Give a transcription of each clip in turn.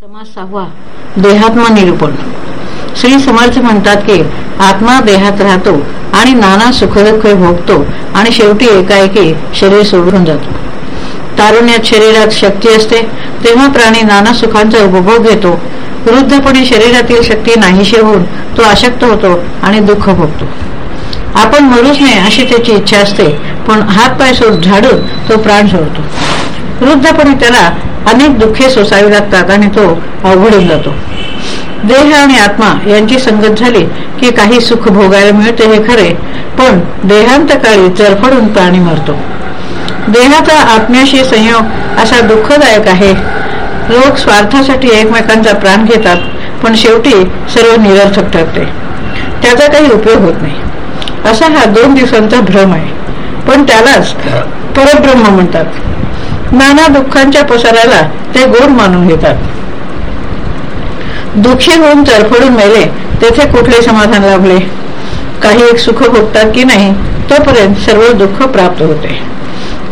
समाज सहावा देहात्मा निरूपण. श्री समर्थ म्हणतात की आत्मा देहात राहतो आणि नाना सुखदुःख भोगतो आणि शेवटी एकाएकी शरीर सोडून जातो. तारुण्यात शरीरात शक्ती असते तेव्हा प्राणी नाना सुखांचा उपभोग घेतो. वृद्धपणे शरीरातील शक्ती नाहीशी होऊन तो अशक्त होतो आणि दुःख भोगतो. आपण मरूच नये अशी त्याची इच्छा असते पण हात पाय सोड झाडून तो प्राण सोडतो. वृद्धपणे त्याला अनेक दुःखे सोसावी लागतात आणि तो अवघडून जातो. देह आणि आत्मा यांची संगत झाली की काही सुख भोगायला मिळते हे खरे पण देहांत काळी चरफडून प्राणी मरतो. देहाचा आत्म्याशी संयोग असा दुःखदायक आहे. लोक स्वार्थासाठी एकमेकांचा प्राण घेतात पण शेवटी सर्व निरर्थक ठरते. त्याचा काही उपयोग होत नाही. असा हा दोन दिवसांचा भ्रम आहे. पण त्यालाच परब्रह्म म्हणतात. नाना दुःखांच्या पसाराला ते गोड मानून घेतात. दुःखी होऊन चरफडून मेले तेथे कुठले समाधान लाभले? काही एक सुख भोगतात की नाही तोपर्यंत सर्व दुःख प्राप्त होते.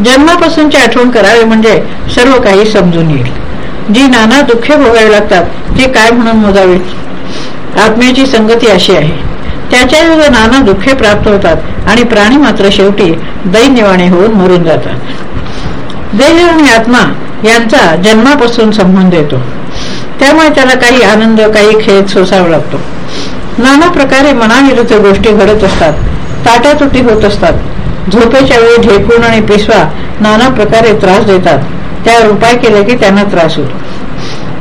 जन्मापासूनची आठवण करावी म्हणजे सर्व काही समजून येईल. जी नाना दुःखे भोगावी लागतात ती काय म्हणून मोजावीत आत्म्याची संगती अशी आहे. त्याच्या नाना दुःखे प्राप्त होतात आणि प्राणी मात्र शेवटी दैन्यवाणी होऊन मरून जातात. देह आणि आत्मा यांचा जन्मापासून संबंध येतो. त्यामुळे त्याला काही आनंद काही खेद सोसावा लागतो. नाना प्रकारे मनाविरुद्ध गोष्टी घडत असतात. ताट्यातुटी होत असतात. झोपेच्या वेळी ढेकून आणि पिसवा नाना प्रकारे त्रास देतात. त्यावर उपाय केले की त्यांना त्रास होतो.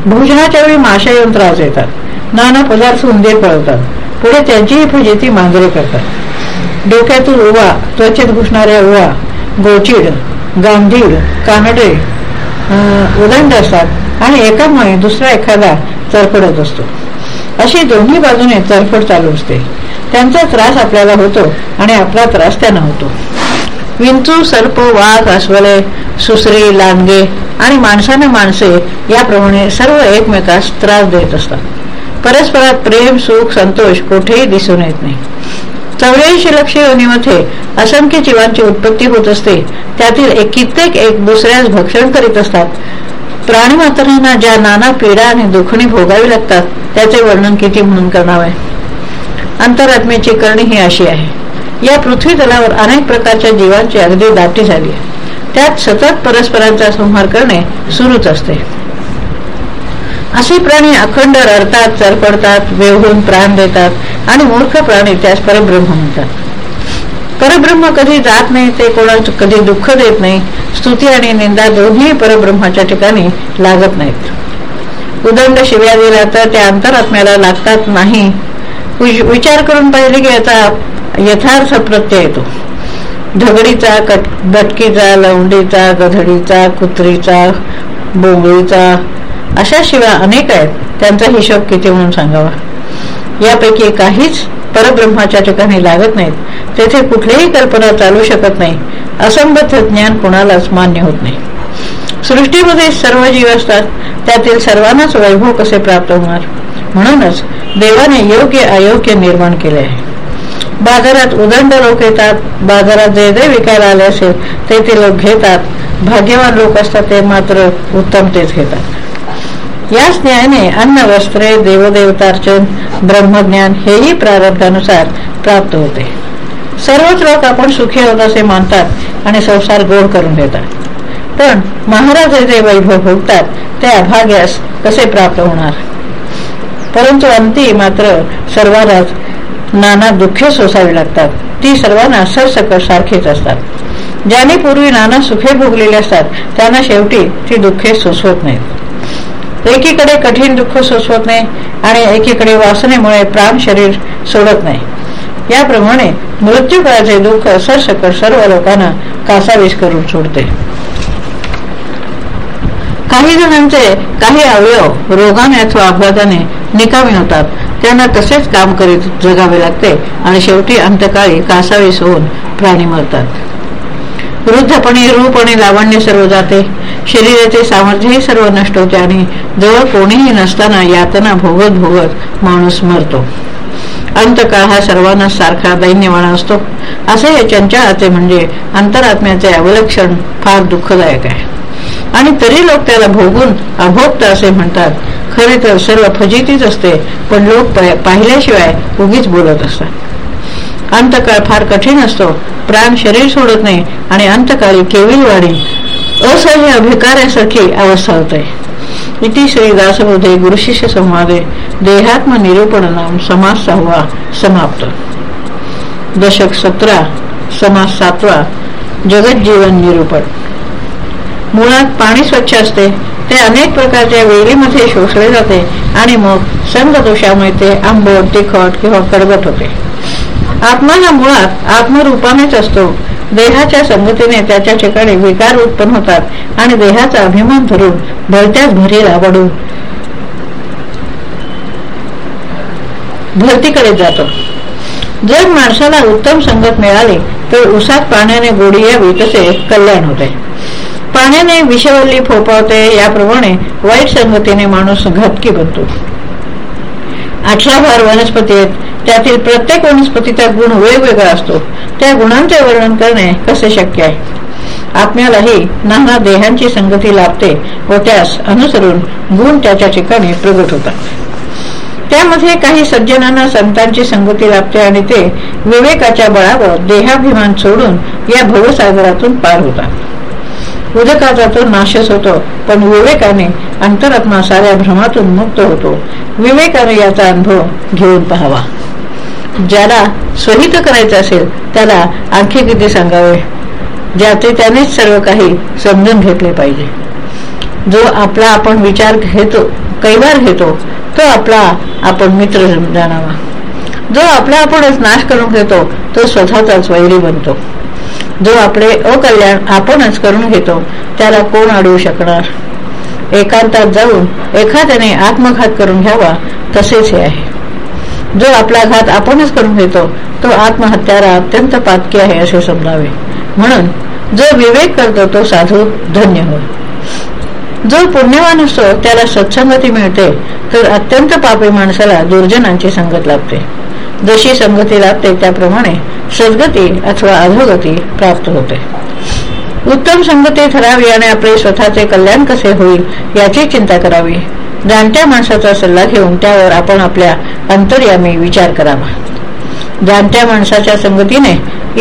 भोजनाच्या वेळी माशा येऊन त्रास देतात. नाना पदार्थ उंदीर पळवतात. पुढे त्यांचीही फजिती मांजरे करतात. डोक्यातून उवा त्वचेत घुसणाऱ्या उवा गोचिड गांधीड कानडे उदंड असतात आणि एकामुळे दुसरा एखादा चरफडत असतो. अशी दोन्ही बाजूने चरफड चालू असते. त्यांचा त्रास आपल्याला होतो आणि आपला त्रास त्यांना होतो. विंचू सर्प वाघ अस्वले सुसरी लांडगे आणि माणसाने माणसे याप्रमाणे सर्व एकमेकास त्रास देत असतात. परस्परात प्रेम सुख संतोष कुठेही दिसून येत नाही. चौऱ्याऐंशी लक्ष योनीमध्ये असंख्य जीवांची उत्पत्ती होत असते. त्यातील एक कित्येक एक दुसऱ्यास भक्षण करीत असतात. प्राणीमात्रांना ज्या नाना पीडा आणि दुखणी भोगावी लागतात त्याचे वर्णन किती म्हणून करणावे अंतरात्म्याची करणी ही अशी आहे. या पृथ्वी तलावर अनेक प्रकारच्या जीवांची अगदी दाटी झाली त्यात सतत परस्परांचा संहार करणे सुरूच असते. असे प्राणी अखंड रडतात चरपडतात वेवून प्राण देतात आणि मूर्ख प्राणी त्यास परब्रह्म म्हणतात. परब्रह्म कधी जात नाही ते कोणा कधी दुःख देत नाही स्तुती आणि निंदा दोन्ही परब्रह्माच्या ठिकाणी लागत नाहीत. उदंड शिव्या दिला तर त्या अंतरात्म्याला लागतात नाही. विचार करून पाहिले की याचा यथार्थ प्रत्यय येतो. ढगडीचा कट बटकीचा लवंडीचा गधडीचा कुत्रीचा बोंगळीचा अशा शिवाय अनेक आहेत त्यांचा हिशोब किती म्हणून सांगावा? यापैकी काहीच परब्रह्माच्या ठिकाणी लागत नाहीत. तेथे कुठलीही कल्पना चालू शकत नाही. असंबद्ध ज्ञान कुणालाच मान्य होत नाही. सृष्टीमध्ये सर्व जीव असतात त्यातील सर्वांनाच वैभव कसे प्राप्त होणार? म्हणूनच देवाने योग्य अयोग्य निर्माण केले आहे. बाजारात उदंड लोक येतात बाजारात जे जे विकायला आले असेल ते ते लोक घेतात. भाग्यवान लोक असतात ते मात्र उत्तम तेच घेतात. याच न्यायाने अन्न वस्त्रे देवदेवतार्चन ब्रह्मज्ञान हेही प्रारब्धानुसार प्राप्त होते. सर्वच लोक आपण सुखी होत असे मानतात आणि संसार गोड करून देतात. पण महाराज जे वैभव भोगतात ते अभाग्यास कसे प्राप्त होणार? परंतु अंती मात्र सर्वांनाच नाना दुःखे सोसावी लागतात. ती सर्वांना सरसकट सारखीच असतात. ज्याने पूर्वी नाना सुखे भोगलेले असतात त्यांना शेवटी ती दुःखे सोसवत नाहीत. एकीकडे कठीण दुःख सोसवत नाही आणि एकीकडे वासनेमुळे प्राण शरीर सोडत नाही. याप्रमाणे मृत्यूकाळाचे दुःख सरसकट सर्व लोकांना कासावीस करून सोडते. काही जणांचे काही अवयव रोगाने अथवा अपघाताने निकामी होतात. त्यांना तसेच काम करीत जगावे लागते आणि शेवटी अंतकाळी कासावीस होऊन प्राणी मरतात. वृद्धपणे रूप आणि लावण्य सर्व जाते. शरीराचे सामर्थ्यही सर्व नष्ट होते आणि जवळ कोणीही नसताना यातना भोगत भोगत माणूस मरतो. अंतकाळ हा सर्वांना सारखा दैन्यवाणा असतो. असे हे चंचळाचे म्हणजे अंतरात्म्याचे अवलक्षण फार दुःखदायक आहे. आणि तरी लोक त्याला भोगून अभोक्त असे म्हणतात. खरे तर सर्व फजितीच असते पण लोक पाहिल्याशिवाय उगीच बोलत असतात. अंतकाळ फार कठीण असतो प्राण शरीर सोडत नाही आणि अंतकाळी केवळी वाढी असह्य अभिकार्यासारखी अवस्था होते. इति श्री दासबोधे गुरुशिष्य संवादे. देहात्म निरूपण नाम समास सहावा समाप्त. दशक सतरा समास सातवा जगत जीवन निरूपण. मुळात पाणी स्वच्छ असते. ते अनेक प्रकारच्या वेळीमध्ये शोषले जाते आणि मग संगदोषामुळे ते आंबट तिखट किंवा कडबट होते. आत्मा हा मुळात आत्मरूपानेच असतो. देहाच्या संगतीने त्याच्या ठिकाणी विकार उत्पन्न होतात आणि देहाचा अभिमान धरून भरत्याच भरी राबडून भरतीकडे जातो. जर माणसाला उत्तम संगत मिळाली तर उसात पाण्याने गोडी यावी तसे कल्याण होते. पाण्याने विषवल्ली फोपावते याप्रमाणे वाईट संगतीने माणूस घटकी बनतो. अठरा वनस्पती आहेत. त्यातील प्रत्येक वनस्पतीचा गुण वेगवेगळा असतो. त्या गुणांचे वर्णन करणे कसे शक्य आहे? आत्म्यालाही नाना देहांची संगती लाभते व त्यास अनुसरून गुण त्याच्या ठिकाणी प्रगट होतात. त्यामध्ये काही सज्जनांना संतांची संगती लाभते आणि ते विवेकाच्या बळावर देहाभिमान सोडून या भवसागरातून पार होतात. उदकाचा तो नाशच होतो पण विवेकाने अंतरात्मा साऱ्या भ्रमातून मुक्त होतो. विवेकाने याचा अनुभव घेऊन पाहावा. ज्याला स्वहित करायचं असेल त्याला आणखी किती सांगावे? ज्याचे त्यानेच सर्व काही समजून घेतले पाहिजे. जो आपला आपण विचार घेतो कैवार घेतो तो आपला आपण मित्र जाणावा. जो आपला आपणच नाश करून घेतो तो स्वतःचाच वैरी बनतो. जो आपले अकल्याण आपणच करून घेतो त्याला कोण अडवू शकणार? एकांतात जाऊन एखाद्याने आत्मघात करून घ्यावा तसेच हे आहे. जो आपला घात आपणच करून घेतो तो आत्महत्याला अत्यंत पातकी आहे असे समजावे. म्हणून जो विवेक करतो तो साधू धन्य होय. जो पुण्यवान असतो त्याला सत्संगती मिळते तर अत्यंत पापी माणसाला दुर्जनांची संगत लाभते. जशी संगती लाभते त्याप्रमाणे सद्गती अथवा अधोगती प्राप्त होते. उत्तम संगती ठरावी आणि आपले स्वतःचे कल्याण कसे होईल याची चिंता करावी. जाणत्या माणसाचा सल्ला घेऊन त्यावर आपण आपल्या अंतर्यामी विचार करावा. जाणत्या माणसाच्या संगतीने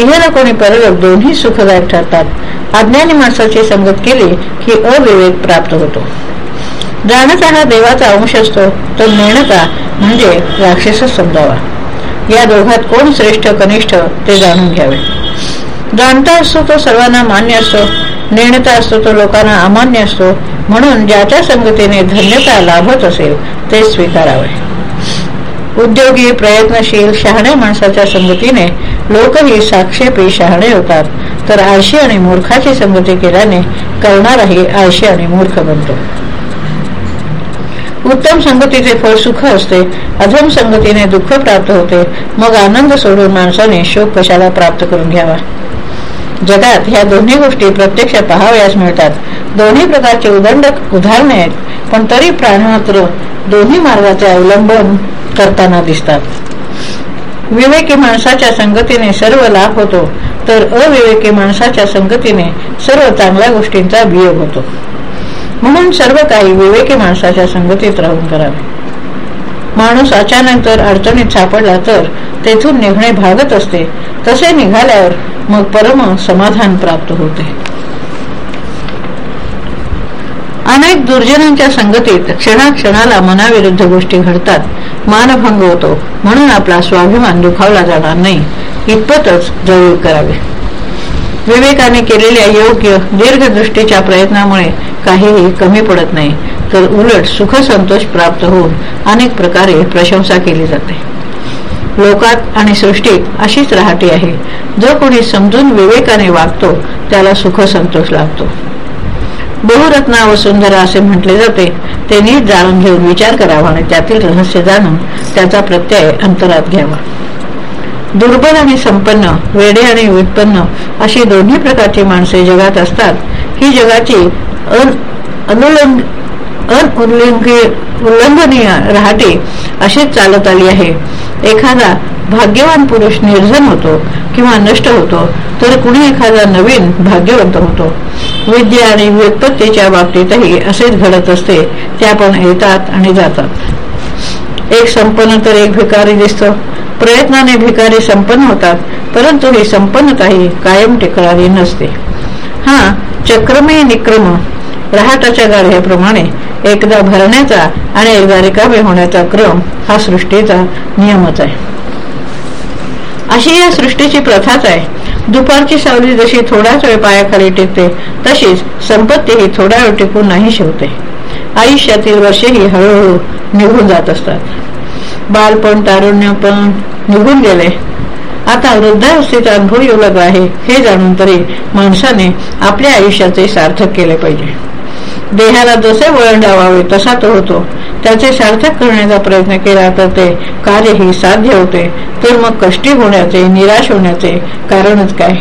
इहेला कोणी परलोक दोन्ही सुखदायक ठरतात. अज्ञानी माणसाची संगत केली की अविवेक प्राप्त होतो. जाणता हा देवाचा अंश असतो. तो नेणता म्हणजे राक्षसच समजावा. या दोघात कोण श्रेष्ठ कनिष्ठ ते जाणून घ्यावे. जाणता असतो तो सर्वांना मान्य असतो नेणता असतो तो लोकांना अमान्य असतो म्हणून ज्याच्या संगतीने धन्यता लाभत असेल ते स्वीकारावे. उद्योगी प्रयत्नशील शहाण्या माणसाच्या संगतीने लोकही साक्षेपी शहाणे होतात. तर आळशी आणि मूर्खाची संगती केल्याने करणाराही आळशी आणि मूर्ख बनतो. उत्तम संगतीचे फळ सुख असते अधम संगतीने दुःख प्राप्त होते मग आनंद सोडून माणसाने शोक कशाला प्राप्त करून घ्यावा? जगात ह्या दोन्ही गोष्टी प्रत्यक्ष पहावयास मिळतात. दोन्ही प्रकारचे उदंड उदाहरणे आहेत पण तरी प्राणमात्र दोन्ही मार्गाचे अवलंबन करताना दिसतात. विवेकी माणसाच्या संगतीने सर्व लाभ होतो तर अविवेकी माणसाच्या संगतीने सर्व चांगल्या गोष्टींचा वियोग होतो. म्हणून सर्व काही विवेकी माणसाच्या संगतीत राहून करावे. माणूस अचानक जर अडचणीत सापडला तर तेथून निघणे भागत असते. तसे निघाल्यावर मग परम समाधान प्राप्त होते. अनेक दुर्जनांच्या संगतीत क्षणाक्षणाला मनाविरुद्ध गोष्टी घडतात. मानभंग होतो. म्हणून आपला स्वाभिमान दुखावला जाणार नाही. इतपतच जरूर करावे. विवेकाने केलेल्या योग्य दीर्घदृष्टीच्या प्रयत्नामुळे काहीही कमी पडत नाही. तर उलट सुख संतोष प्राप्त होऊन अनेक प्रकारे प्रशंसा केली जाते. लोकात आणि सृष्टीत अशीच राहटी आहे. जो कोणी समजून विवेकाने वागतो त्याला सुख संतोष लाभतो. बहुरत्ना वसुंधरा असे म्हटले जाते. ते नीट जाणून घेऊन विचार करावा आणि त्यातील रहस्य जाणून त्याचा प्रत्यय अंतरात घ्यावा. दुर्बल आणि संपन्न वेडे आणि उत्पन्न अशी दोन्ही प्रकारची माणसे जगात असतात. ही जगाची अनुलंग उल्लंघनीय राहते अशीच चालत आली आहे. एखादा भाग्यवान पुरुष निर्धन होतो किंवा नष्ट होतो तर कुणी एखादा नवीन भाग्यवंत होतो. विद्या आणि व्युत्पत्तीच्या बाबतीतही असेच घडत असते त्या पण येतात आणि जातात. एक संपन्न तर एक भिकारी दिसतो प्रयत्नाने भिकारी संपन्न होतात परंतु ही संपन्नताही कायम टिकणारी नसते. हा चक्रमय निक्रम रहाटाच्या गाढ्याप्रमाणे एकदा भरण्याचा आणि एकदा रिकामे होण्याचा क्रम हा सृष्टीचा नियमच आहे. अशी या सृष्टीची प्रथाच आहे. दुपारची सावली जशी थोडाच वेळ पायाखाली टिकते तशीच संपत्ती ही थोडा वेळ टिकून नाही शिवते आयुष्यातील वर्षेही हळूहळू निघून जात असतात. बालपण तारुण्यपण निघून गेले. आता वृद्धावस्थेचा अनुभव येऊ लागला आहे हे जाणून तरी माणसाने आपल्या आयुष्याचे सार्थक केले पाहिजे. देहाला जसे वळण लावावे तसा तो होतो. त्याचे सार्थक करण्याचा प्रयत्न केला तर ते कार्यही साध्य होते. तर मग कष्टी होण्याचे निराश होण्याचे कारणच काय?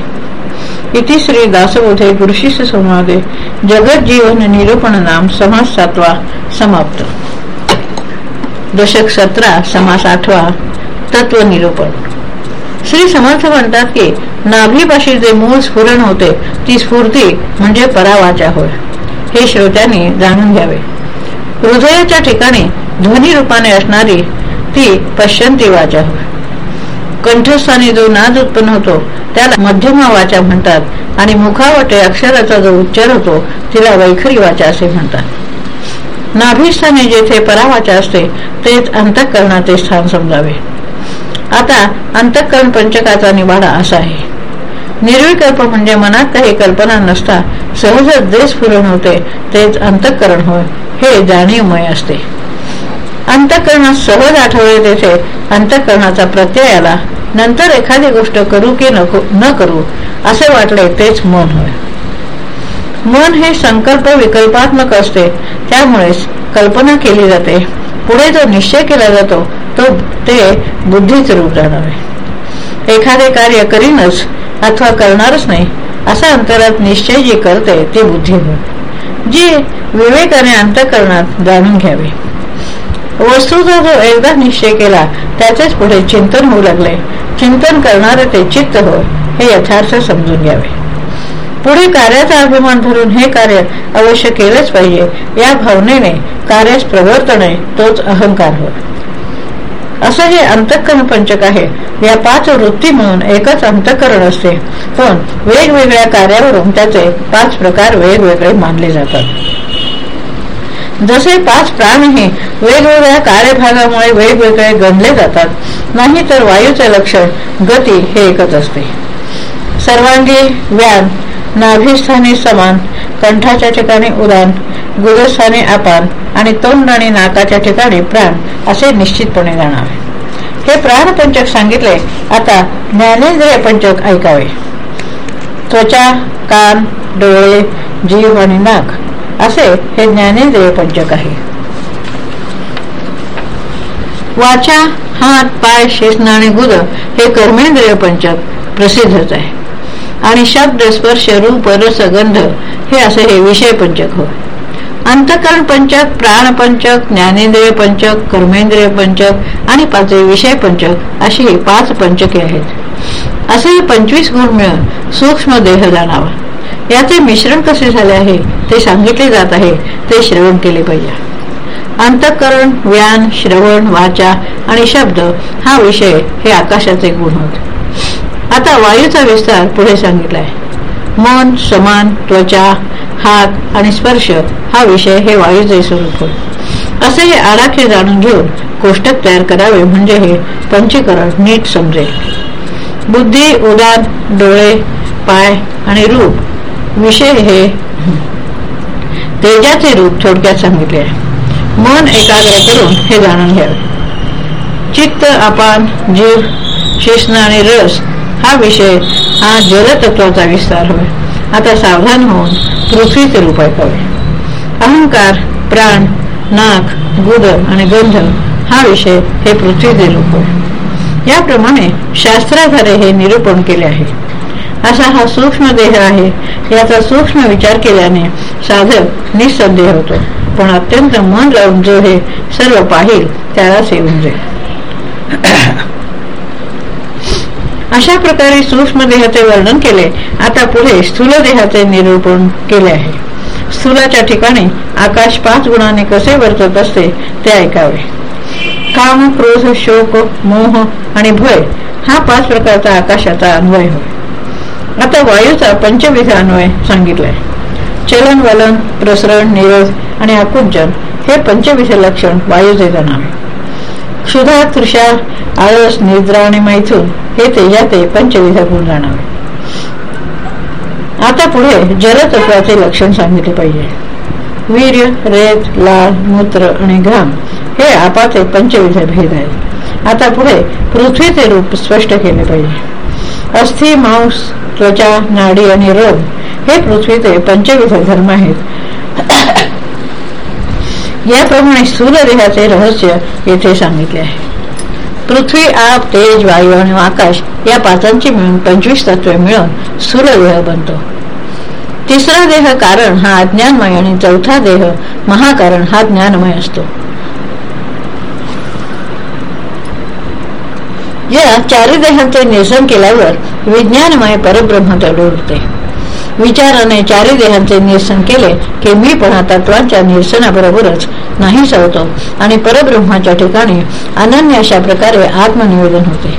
इति श्री दासबोधे गुरुशिष्य संवादे. जगत जीवन निरूपण नाम समाज सातवा समाप्त. दशक सतरा समास आठवा तत्व निरूपण श्री समर्थ म्हणतात की नाभीपाशी जे मूळ स्फुरण होते ती स्फूर्ती म्हणजे परावाचा होय. हे श्रोत्यांनी जाणून घ्यावे. हृदयाच्या ठिकाणी ध्वनी रूपाने असणारी ती पश्चंती वाचा होय. कंठस्थानी जो नाद उत्पन्न होतो त्याला मध्यमा वाचा म्हणतात आणि मुखावटे अक्षराचा जो उच्चार होतो तिला वैखरी वाचा असे म्हणतात. नाभिस्थाने जेथे परावाचा असते तेच अंतःकरणाचे स्थान समजावे. आता अंतःकरण पंचकाचा निवाडा असा आहे. निर्विकल्प म्हणजे मनात काही कल्पना नसता सहजच देश स्फुरण होते तेच अंतःकरण होय हे जाणीवमय असते. अंतःकरणात सहज आठवले तेथे अंतःकरणाचा प्रत्यय आला नंतर एखादी गोष्ट करू की नको न करू असे वाटले तेच मन होय. मन हे संकल्प विकल्पात्मक असते. त्यामुळेच कल्पना केली जाते. पुढे जो निश्चय केला जातो तो ते बुद्धीच रूप जाणावे. एखादे कार्य करीनच अथवा करणारच नाही असा अंतरात निश्चय जी करते ती बुद्धी होय. जी विवेकाने अंतकरणात जाणून घ्यावी. वस्तूचा जो एकदा निश्चय केला त्याचेच पुढे चिंतन होऊ लागले. चिंतन करणारे ते चित्त होय हे यथार्थ समजून घ्यावे. पुढे कार्याचा अभिमान धरून हे कार्य अवश्य केलेच पाहिजे. या भावनेने कार्यास प्रवर्तने तोच अहंकार होय. असं हे अंतःकरण पंचक आहे. या पाच वृत्ती म्हणून एकच अंतःकरण असते. पण वेगवेगळ्या कार्यावरून त्याचे पाच प्रकार वेगवेगळे मानले जातात. जसे पाच प्राणही वेगवेगळ्या कार्यभागामुळे वेगवेगळे गणले जातात नाही तर वायूचे लक्षण गती हे एकच असते. सर्वांगी व्यान नाभीस्थानी समान कंठाच्या ठिकाणी उदान गुरुस्थानी अपान आणि तोंड आणि नाकाच्या ठिकाणी प्राण असे निश्चितपणे जाणावे हे प्राणपंचक सांगितले आता ज्ञानेंद्रिय पंचक ऐकावे. त्वचा कान डोळे जीव आणि नाक असे हे ज्ञानेंद्रिय पंचक आहे. वाचा हात पाय शिस्न आणि गुद हे कर्मेंद्रिय पंचक प्रसिद्धच आहे. आणि शब्द स्पर्श रूप रसगंध हे असे हे विषय पंचक होय. अंतकरण पंचक प्राणपंचक ज्ञानेंद्रिय पंचक कर्मेंद्रिय पंचक आणि पाचवे विषय पंचक अशी ही पाच पंचके आहेत. असे हे पंचवीस गुण मिळून सूक्ष्म देह जाणावा. याचे मिश्रण कसे झाले आहे? ते सांगितले जात आहे. ते श्रवण केले पाहिजे. अंतकरण व्यान श्रवण वाचा आणि शब्द हा विषय हे आकाशाचे गुण होत. आता वायूचा विस्तार पुढे सांगितलाय. मन समान त्वचा हात आणि स्पर्श हा विषय हे वायूचे स्वरूप होय. असे हे आराखे जाणून घेऊन कोष्टक तयार करावे म्हणजे हे पंचीकरण नीट समजेल. बुद्धी उदान डोळे पाय आणि रूप विषय हे तेजाचे रूप थोडक्यात सांगितले. आहे मन एकाग्र करून हे जाणून घ्यावे. चित्त अपान जीव शिष्ण आणि रस हा विषय हा जलतत्वाचा विस्तार होय. आता सावधान होऊन पृथ्वीचे रूप ऐकावे. अहंकार प्राण नाक गुद आणि गंध हा विषय हे पृथ्वीचे रूप होय. याप्रमाणे शास्त्राधारे हे निरूपण केले आहे. असा हा सूक्ष्म देह आहे याचा सूक्ष्म विचार केल्याने साधक निसंदेह होतो. पण अत्यंत मन लावून जो हे सर्व पाहिल त्यालाच येऊन जाईल अशा प्रकारे सूक्ष्म देहाचे वर्णन केले. आता पुढे स्थूल देहाचे निरूपण केले आहे. स्थूलाच्या ठिकाणी आकाश पाच गुणाने कसे वर्तत असते ते ऐकावे. काम क्रोध शोक मोह आणि भय हा पाच प्रकारचा आकाशाचा अन्वय होय. आता वायूचा पंचविध अन्वय सांगितलाय. चलन वलन प्रसरण निरोध आणि आकुंचन हे पंचविध लक्षण वायूचे जाणावे क्षुधा तृषा आळस निद्रा आणि मैथून हे तेजाते पंचविध गुण जाणावे. आता पुढे जलतत्वाचे लक्षण सांगितले पाहिजे. वीर्य रेत लाल मूत्र आणि घाम हे आपाचे पंचविध भेद आहेत. आता पुढे पृथ्वीचे रूप स्पष्ट केले पाहिजे. अस्थि मांस त्वचा नाडी आणि रोग हे पृथ्वीचे पंचविध धर्म आहेत. याप्रमाणे स्थूल देहाचे रहस्य येथे सांगितले आहे. पृथ्वी आप तेज वायू आणि आकाश या पाचांची मिळून पंचवीस तत्वे मिळून स्थूल देह बनतो. तिसरा देह कारण हा अज्ञानमय आणि चौथा देह महाकारण हा ज्ञानमय असतो. या चारी देहांचे निरसन केल्यावर विज्ञानमय परब्रह्म दडवते विचाराने चारी देहांचे निरसन केले की मी पण तत्वांच्या निरसनाबरोबरच नाही सवतो आणि परब्रह्माच्या ठिकाणी अनन्य अशा प्रकारे आत्मनिवेदन होते.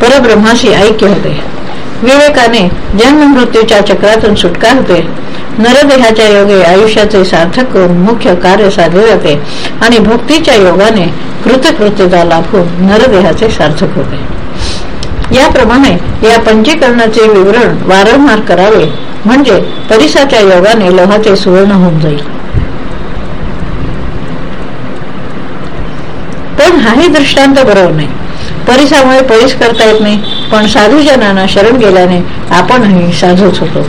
परब्रह्माशी ऐक्य होते. विवेकाने जन्म मृत्यूच्या चक्रातून सुटका होते. नरदेहाच्या योगे आयुष्याचे सार्थक करून मुख्य कार्य साधले जाते आणि भक्तीच्या योगाने कृतकृत्यता लाभून नरदेहाचे सार्थक होते. याप्रमाणे या पंचीकरणाचे विवरण वारंवार करावे म्हणजे परिसाच्या योगाने लोहाचे सुवर्ण होऊन जाईल. पण हाही दृष्टांत बरोबर नाही. परिसामुळे परिस करता येत नाही पण साधूजनांना शरण गेल्याने आपणही साधूच होतो.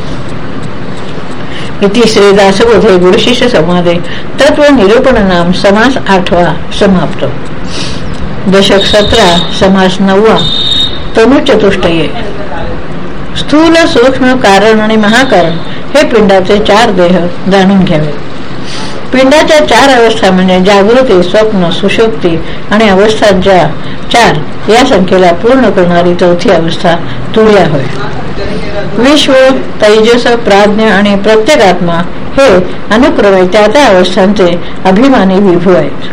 इति श्री दासबोधे गुरुशिष्य समाधे तत्व निरूपण नाम समास आठवा समाप्त. दशक सतरा समास नववा तनुचतुष्टये. स्थूल सूक्ष्म कारण आणि महाकारण हे पिंडाचे चार देह जाणून घ्यावे. पिंडाच्या चार अवस्था म्हणजे जागृती स्वप्न सुशोक्ती आणि अवस्थांच्या चार या संख्येला पूर्ण करणारी चौथी अवस्था तुळ्या होय. विश्व तैजस प्राज्ञ आणि प्रत्येक आत्मा हे अनुक्रमे त्या त्या अवस्थांचे अभिमानी विभू आहेत.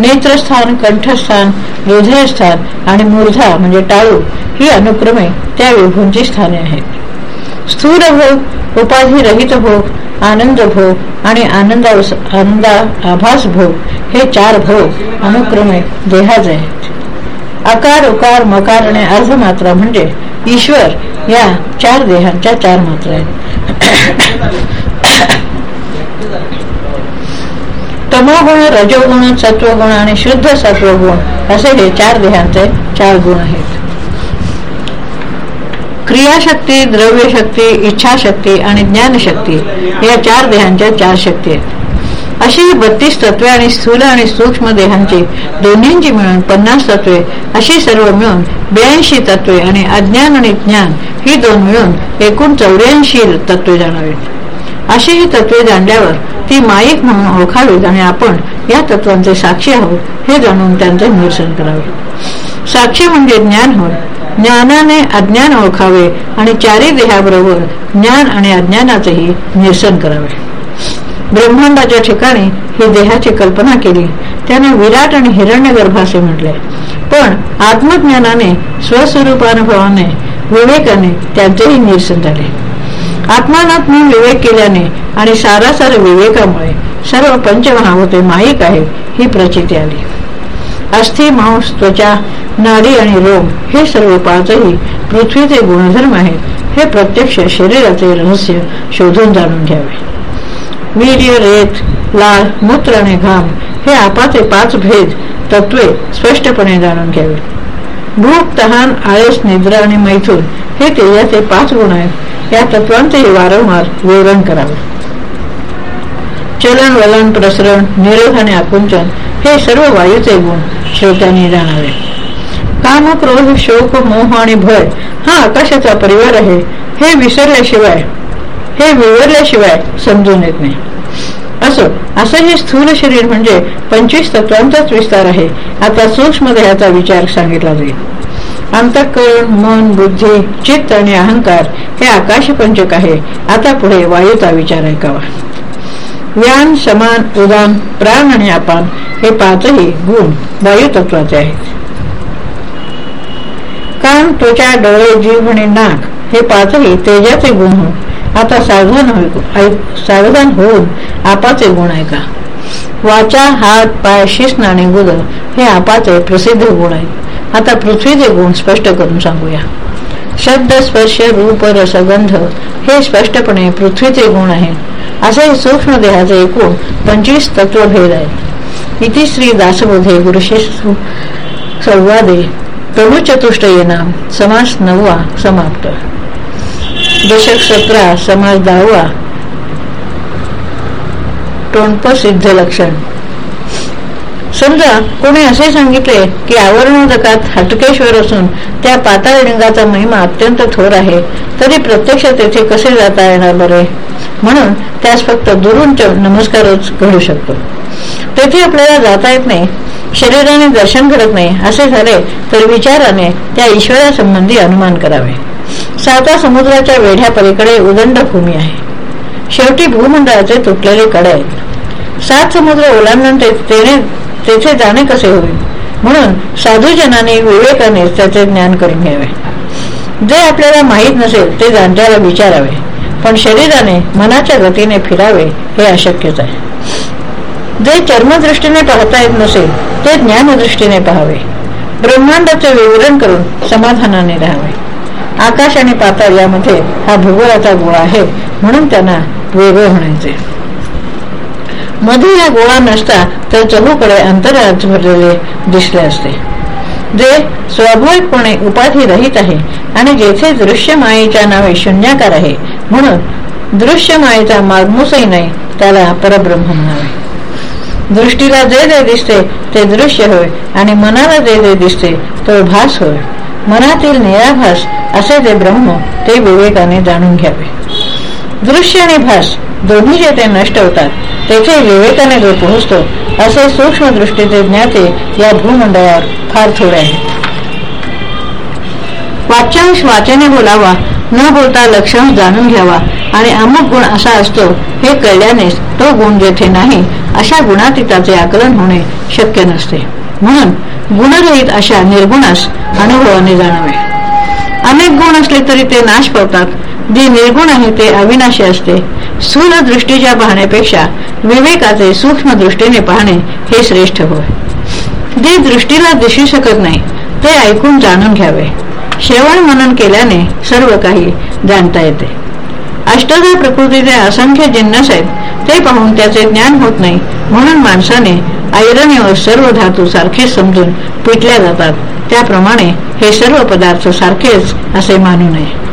नेत्रस्थान कंठस्थान हृदयस्थान आणि मूर्धा म्हणजे टाळू ही अनुक्रमे त्या विभूंची स्थाने आहेत. स्थूल भोग उपाधी रहित भोग आनंद भोग आणि आनंदा आनंदा आभास भोग हे चार भोग अनुक्रमे देहाचे आहेत. आकार उकार मकार आणि अर्ध मात्रा म्हणजे ईश्वर या चार देहांच्या चार मात्रा आहेत. तमोगुण रजोगुण सत्वगुण आणि शुद्ध सत्वगुण असे हे चार देहांचे चार गुण आहेत. क्रियाशक्ती द्रव्यशक्ती इच्छाशक्ती आणि ज्ञानशक्ती या चार देहांच्या चार शक्ती आहेत. अशी ही बत्तीस तत्वे आणि स्थूल आणि सूक्ष्म देहांची दोन्हींची मिळून पन्नास तत्वे अशी सर्व मिळून ब्याऐंशी तत्वे आणि अज्ञान आणि ज्ञान ही दोन मिळून एकूण चौऱ्याऐंशी तत्वे जाणावीत अशी ही तत्वे जाणल्यावर ती माईक म्हणून ओळखावीत आणि आपण या तत्वांचे साक्षी आहोत हे जाणून त्यांचे निरसन करावे. साक्षी म्हणजे ज्ञान होय. ज्ञानाने अज्ञान ओळखावे आणि चारी देहाबरोबर ज्ञान आणि अज्ञानाचेही निरसन करावे. ब्रह्मांडाच्या ठिकाणी ही देहाची कल्पना केली. त्याने विराट आणि हिरण्यगर्भ असे म्हटले. पण आत्मज्ञानाने स्वस्वरूपानुभवाने विवेकाने त्यांचेही निरसन झाले. आत्मानात मी विवेक केल्याने आणि सारासार विवेकामुळे सर्व पंचमहाभूते माईक आहे ही प्रचिती आली. अस्थि मांस त्वचा नाडी आणि रोग हे सर्व पाचही पृथ्वीचे गुणधर्म आहेत हे प्रत्यक्ष शरीराचे रहस्य शोधून जाणून घ्यावे. वीर्य रेत लाल मूत्र आणि घाम हे आपाचे पाच भेद तत्वे स्पष्टपणे जाणून घ्यावे. भूक तहान आळस निद्रा आणि मैथून हे तेजाचे पाच गुण आहेत या तत्वांचे वारंवार विवरण करावे चलन वलन प्रसरण निरोध आणि आकुंचन हे सर्व वायूचे गुण श्रोत्यांनी जाणावे काम क्रोध शोक मोह आणि भय हा आकाशाचा परिवार आहे हे विसरल्याशिवाय हे विवरल्याशिवाय समजून येत नाही असो असं हे स्थूल शरीर म्हणजे पंचवीस तत्वांचाच विस्तार आहे आता सूक्ष्म देहाचा विचार सांगितला जाईल अंतःकरण मन बुद्धी चित्त आणि अहंकार हे आकाश पंचक आहे. आता पुढे वायूचा विचार ऐकावा. व्यान समान उदान प्राण आणि अपान हे पाचही गुण वायुतत्वाचे आहेत. कान त्वचा डोळे जीव आणि नाक हे पाचही तेजाचे गुण होऊन आता सावधान हो, सावधान होऊन आपाचे गुण ऐका. वाचा हात पाय शिस्न आणि गुद हे आपाचे प्रसिद्ध गुण आहेत. आता पृथ्वीचे गुण स्पष्ट करून सांगूया. शब्द स्पर्श रूप रसगंध हे स्पष्टपणे पृथ्वीचे गुण आहेत असे सूक्ष्म देहाचे एकूण पंचवीस तत्वभेद आहेत. इति श्री दासबोधे गुरुशेष संवादे. प्रभू चतुष्टय नाम. समास नववा समाप्त. दशक सतरा समाज दहावा. टोंप सिद्ध लक्षण. समजा कोणी असे सांगितले की आवरणोदकात हटकेश्वर असून त्या पाताळ लिंगाचा महिमा अत्यंत थोर आहे तरी प्रत्यक्ष तेथे कसे जाता येणार बरे? म्हणून त्यास फक्त दुरून नमस्कारच घडू शकतो. तेथे आपल्याला जाता येत नाही शरीराने दर्शन करत नाही असे झाले तर विचाराने त्या ईश्वरासंबंधी अनुमान करावे. साता समुद्राच्या वेढ्या पलीकडे उदंड भूमी आहे. शेवटी भूमंडळाचे तुटलेले कडे आहेत. सात समुद्र ओलांडून तेथे जाणे कसे होईल? म्हणून साधूजनाने विवेकाने त्याचे ज्ञान करून घ्यावे. जे आपल्याला माहीत नसेल ते जाणत्याला विचारावे. पण शरीराने मनाच्या गतीने फिरावे हे अशक्यच आहे. जे चर्मदृष्टीने पाहता येत नसेल ते ज्ञानदृष्टीने पाहावे. ब्रह्मांडाचे विवरण करून समाधानाने राहावे. आकाश आणि पाताळ यामध्ये हा भूगोलाचा गोळा आहे म्हणून त्यांना वेगळे म्हणायचे. मध्ये हा गोळा नसता तर चहूकडे अंतरात भरलेले दिसले असते. जे स्वाभाविकपणे उपाधी रहित आहे आणि जेथे दृश्य मायेच्या नावे शून्याकार आहे म्हणून दृश्य मायेचा मागमूसही नाही त्याला परब्रह्म म्हणावे. दृष्टीला जे जे दिसते ते दृश्य होय आणि मनाला जे जे दिसते तो भास होय. मनातील निराभास असे जे ब्रह्म ते विवेकाने जाणून घ्यावे. दृश्य आणि भास दोन्ही जेथे नष्ट होतात तेथे विवेकाने जो पोहोचतो असे सूक्ष्म दृष्टीचे ज्ञाते या भूमंडळावर फार थोडे आहे वाच्यांश वाचेने बोलावा न बोलता लक्षांश जाणून घ्यावा आणि अमुक गुण असा असतो हे कळल्यानेच तो गुण जेथे नाही अशा गुणातीताचे आकलन होणे शक्य नसते. म्हणून गुणरहित अशा निर्गुणास अनुभवाने जाणावे. अनेक गुण असले तरी ते नाश पावतात जे निर्गुण आहे ते अविनाशी असते. स्थूल दृष्टीच्या पाहण्यापेक्षा विवेकाचे सूक्ष्म दृष्टीने पाहणे हे श्रेष्ठ होय. जे दृष्टीला दिसू शकत नाही ते ऐकून जाणून घ्यावे. श्रवण मनन केल्याने सर्व काही जाणता येते. अष्टदा प्रकृतीचे असंख्य जिन्नस आहेत ते पाहून त्याचे ज्ञान होत नाही म्हणून माणसाने ऐरणी व सर्व धातू सारखेच समजून पिटल्या जातात. त्याप्रमाणे हे सर्व पदार्थ सारखेच असे मानू नये.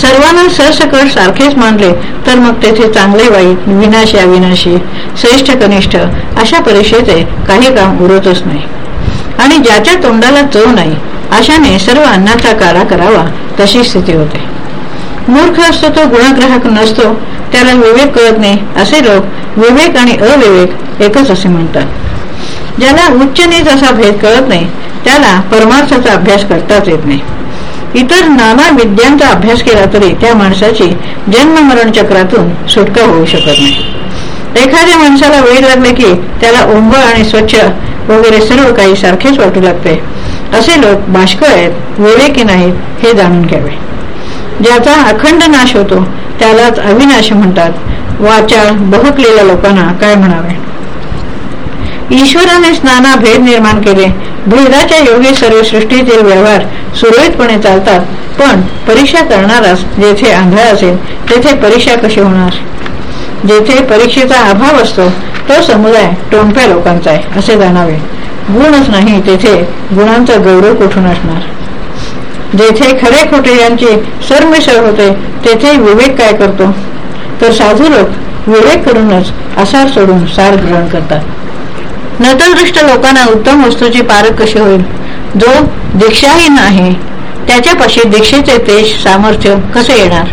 सर्वांना सरसकट सारखेच मानले तर मग तेथे चांगले वाईट विनाशी अविनाशी श्रेष्ठ कनिष्ठ अशा परीक्षेचे काही काम उरतच नाही. आणि ज्याच्या तोंडाला चव नाही अशाने सर्व अन्नाचा कारा करावा तशी स्थिती होते. मूर्ख असतो तो गुणग्राहक नसतो त्याला विवेक कळत नाही असे लोक विवेक आणि अविवेक एकच असे म्हणतात. ज्याला उच्च नीच असा भेद कळत नाही त्याला परमार्थाचा अभ्यास करताच येत नाही. इतर नाना विद्यांचा अभ्यास केला तरी त्या माणसाची जन्म मरण चक्रातून सुटका होऊ शकत नाही. एखाद्या माणसाला वेळ लागले की त्याला ओंबळ आणि स्वच्छ वगैरे सर्व काही सारखेच वाटू लागते. असे लोक बाष्क आहेत वेळे की नाहीत हे जाणून घ्यावे. ज्याचा अखंड नाश होतो त्यालाच अविनाश म्हणतात. वाचा बहुकलेल्या लोकांना काय म्हणावे? ईश्वराने स्नाना भेद निर्माण केले. भेदाच्या योगे सर्व सृष्टीतील व्यवहार सुरळीतपणे चालतात पण परीक्षा करणाराच जेथे आंधळा असेल तेथे परीक्षा कशी होणार? जेथे परीक्षेचा अभाव असतो तो समुदाय टोंप्या लोकांचा आहे असे जाणावे. गुणच नाही तेथे गुणांचा गौरव कुठून असणार? जेथे खरे खोटे यांची सरमिसळ होते तेथे विवेक काय करतो? तर साधू लोक विवेक करूनच आसार सोडून सार ग्रहण करतात. नतदृष्ट लोकांना उत्तम वस्तूची पारख कशी होईल? जो दीक्षाहीन आहे त्याच्यापाशी दीक्षेचे तेज सामर्थ्य कसे येणार?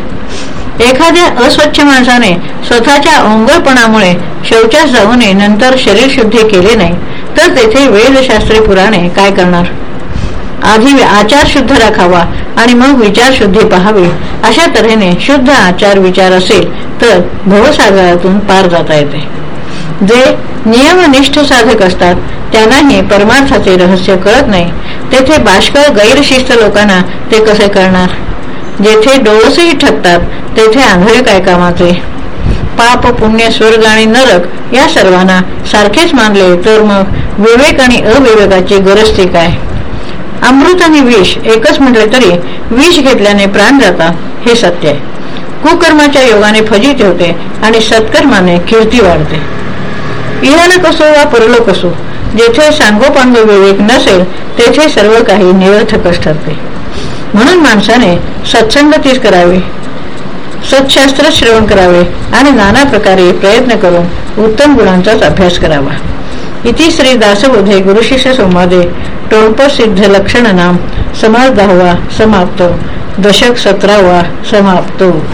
एखाद्या अस्वच्छ माणसाने स्वतःच्या ओंगळपणामुळे शौचास जाऊने नंतर शरीर शुद्धी केले नाही तर तेथे वेदशास्त्री पुराणे काय करणार? आधी आचार शुद्ध राखावा आणि मग विचार शुद्धी पहावी. अशा तऱ्हेने शुद्ध आचार विचार असेल तर भवसागरातून पार जाता येते. जे नियमनिष्ठ साधक असतात त्यांनाही परमार्थाचे रहस्य कळत नाही. तेथे बाष्कळ गैरशिस्त लोकांना ते कसे करणार? जेथे डोळसही ठकतात तेथे आंधळे काय कामाचे? पाप पुण्य स्वर्ग आणि नरक या सर्वांना सारखेच मानले तर मग विवेक आणि अविवेकाची गरज काय? अमृत आणि विष एकच म्हटले तरी विष घेतल्याने प्राण जातात हे सत्य आहे. कुकर्माच्या योगाने फजित होते आणि सत्कर्माने कीर्ती वाढते. इहान कसो वा परलोक असो जेथे सांगोपांग विवेक नसेल तेथे सर्व काही निरर्थकच ठरते. म्हणून माणसाने सत्संगतीच करावे. सत्शास्त्र श्रवण करावे आणि नाना प्रकारे प्रयत्न करून उत्तम गुणांचाच अभ्यास करावा. इति श्री दासबोधे गुरुशिष्य संवादे टोळप सिद्ध लक्षण नाम समाज दहावा समाप्त. दशक सतरावा समाप्तो.